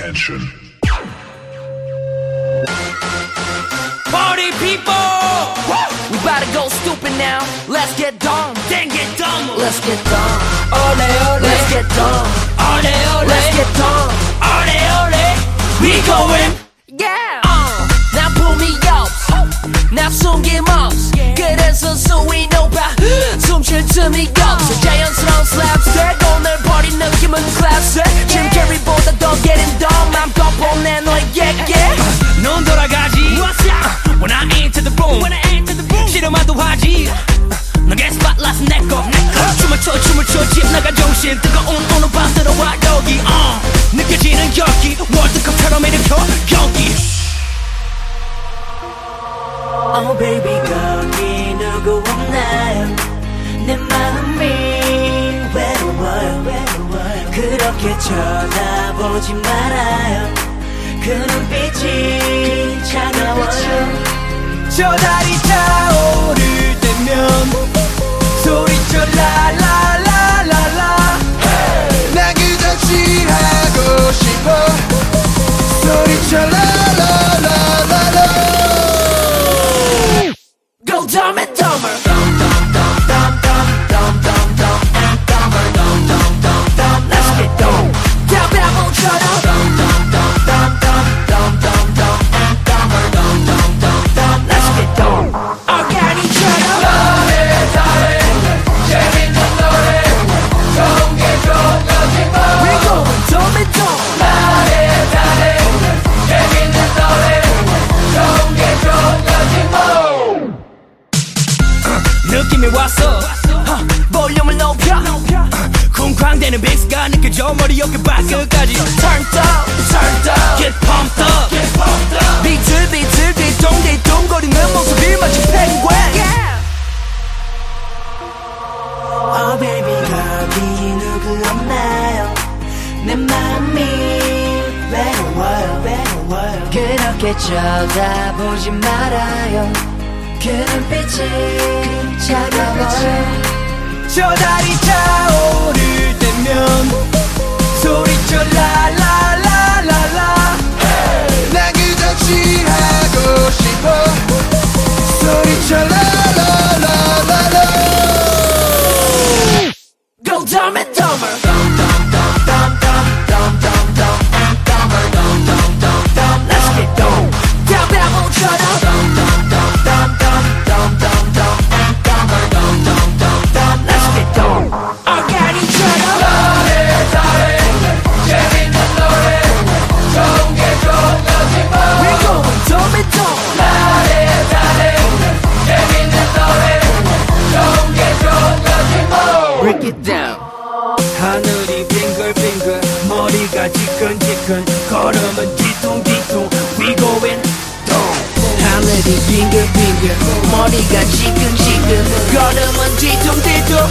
Attention. Party people! We about to go stupid now. Let's get dumb. Then get dumb. Let's get dumb. Ole ole. Let's get dumb. Ole ole. Let's get dumb. Ole ole. We going. Yeah. Uh. 나 붐이 없어. 나 숨김없어. 그래서 수위 높아. 숨쉴 틈이 없어. 자연스러운 slapstick. Baby 거기 누구 없나요? 내 마음이 외로워요. 그렇게 쳐다보지 말아요. 그 눈빛이 차가워요. 저 달이 타오를 쿵쾅대는 베이스가 느껴져 머리 어깨 발끝까지 Turned up, turned up Get pumped up, get pumped up. 비틀 비틀 뒤동 뒤동 거리는 모습이 마치 펭귄 Oh baby 거기 누구 없나요? 내 마음이 외로워요 외로워요. 그렇게 쳐다보지 말아요. 그 눈빛이 차가워요. 저 달이 타오를 때면 소리쳐 하늘이 빙글빙글. 머리가 지끈지끈. 걸음은 뒤통뒤통